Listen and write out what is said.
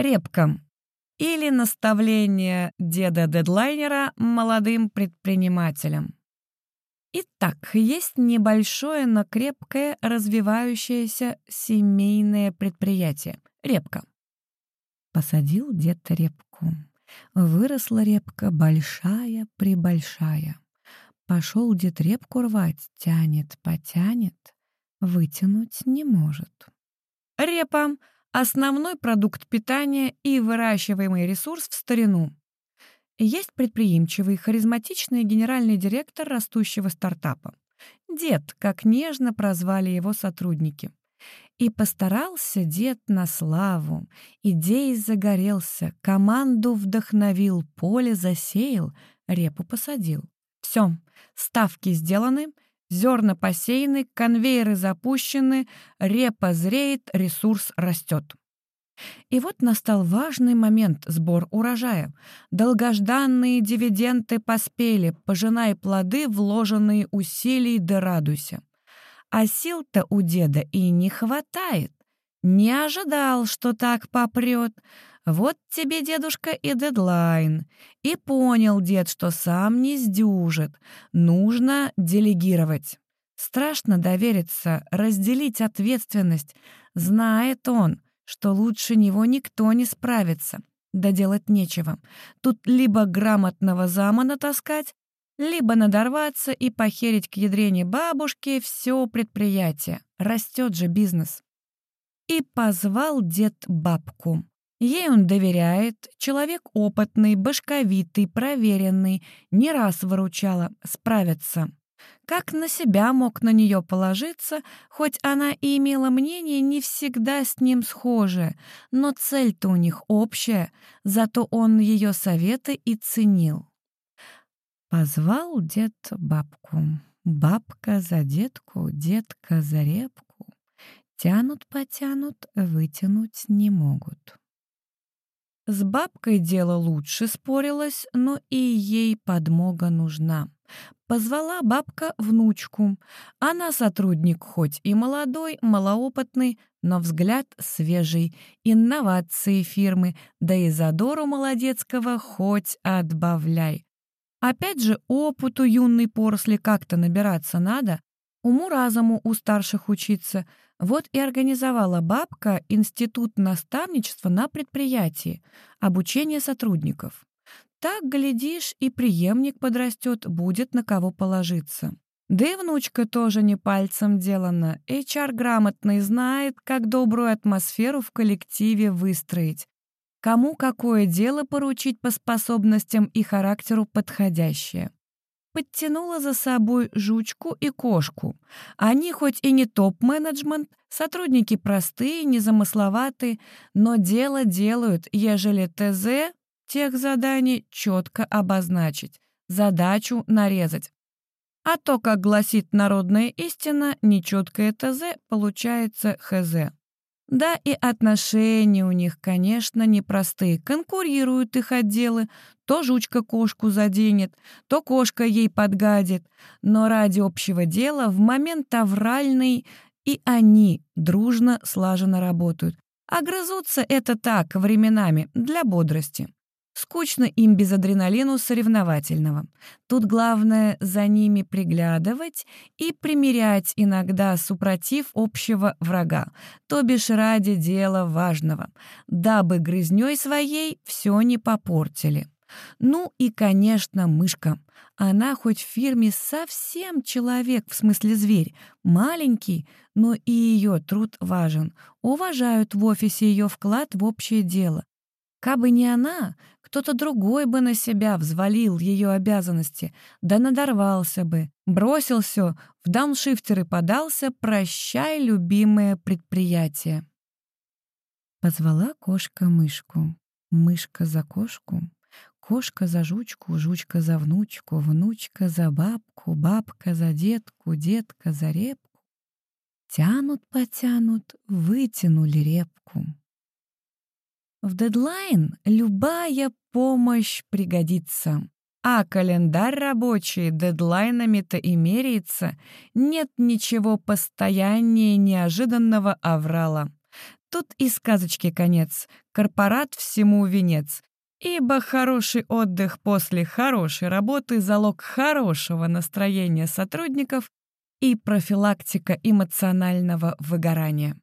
Репка. Или наставление деда-дедлайнера молодым предпринимателям. Итак, есть небольшое, но крепкое развивающееся семейное предприятие — репка. Посадил дед репку. Выросла репка большая-пребольшая. Пошел дед репку рвать, тянет, потянет, вытянуть не может. Репа — основной продукт питания и выращиваемый ресурс в старину. Есть предприимчивый, харизматичный генеральный директор растущего стартапа. Дед, как нежно прозвали его сотрудники. И постарался дед на славу, идеей загорелся, команду вдохновил, поле засеял, репу посадил. Все, ставки сделаны, зерна посеяны, конвейеры запущены, репа зреет, ресурс растет. И вот настал важный момент — сбор урожая. Долгожданные дивиденды поспели, пожинай плоды, вложенные усилий, да радуйся. А сил-то у деда и не хватает. Не ожидал, что так попрет. Вот тебе, дедушка, и дедлайн. И понял дед, что сам не сдюжит. Нужно делегировать. Страшно довериться, разделить ответственность. Знает он — что лучше него никто не справится. Да делать нечего. Тут либо грамотного зама натаскать, либо надорваться и похерить к ядрене бабушки все предприятие. Растет же бизнес. И позвал дед бабку. Ей он доверяет, человек опытный, башковитый, проверенный, не раз выручала, справится. Как на себя мог на нее положиться, хоть она и имела мнение не всегда с ним схожее, но цель-то у них общая, зато он ее советы и ценил. Позвал дед бабку. Бабка за детку, детка за репку. Тянут-потянут, вытянуть не могут. С бабкой дело лучше спорилось, но и ей подмога нужна. Позвала бабка внучку. Она сотрудник хоть и молодой, малоопытный, но взгляд свежий, инновации фирмы, да и задору молодецкого хоть отбавляй. Опять же, опыту юной поросли как-то набираться надо, уму-разуму у старших учиться. Вот и организовала бабка институт наставничества на предприятии, обучение сотрудников. Так, глядишь, и преемник подрастет, будет на кого положиться. Да и внучка тоже не пальцем делана. HR грамотный знает, как добрую атмосферу в коллективе выстроить. Кому какое дело поручить по способностям и характеру подходящее. Подтянула за собой жучку и кошку. Они хоть и не топ-менеджмент, сотрудники простые, незамысловатые, но дело делают, ежели ТЗ тех заданий четко обозначить, задачу нарезать. А то, как гласит народная истина, нечеткое ТЗ получается ХЗ. Да, и отношения у них, конечно, непростые. Конкурируют их отделы. То жучка кошку заденет, то кошка ей подгадит. Но ради общего дела в момент авральный и они дружно, слаженно работают. А грызутся это так, временами, для бодрости. Скучно им без адреналину соревновательного. Тут главное за ними приглядывать и примерять иногда супротив общего врага, то бишь ради дела важного, дабы грызнёй своей все не попортили. Ну и, конечно, мышка. Она хоть в фирме совсем человек, в смысле зверь, маленький, но и ее труд важен. Уважают в офисе ее вклад в общее дело. Кабы не она, кто-то другой бы на себя взвалил ее обязанности, да надорвался бы, бросил все, в дауншифтер и подался «Прощай, любимое предприятие». Позвала кошка мышку, мышка за кошку, кошка за жучку, жучка за внучку, внучка за бабку, бабка за детку, детка за репку. Тянут-потянут, вытянули репку. В дедлайн любая помощь пригодится. А календарь рабочий дедлайнами-то и меряется. Нет ничего постояннее неожиданного аврала. Тут и сказочки конец, корпорат всему венец, ибо хороший отдых после хорошей работы — залог хорошего настроения сотрудников и профилактика эмоционального выгорания.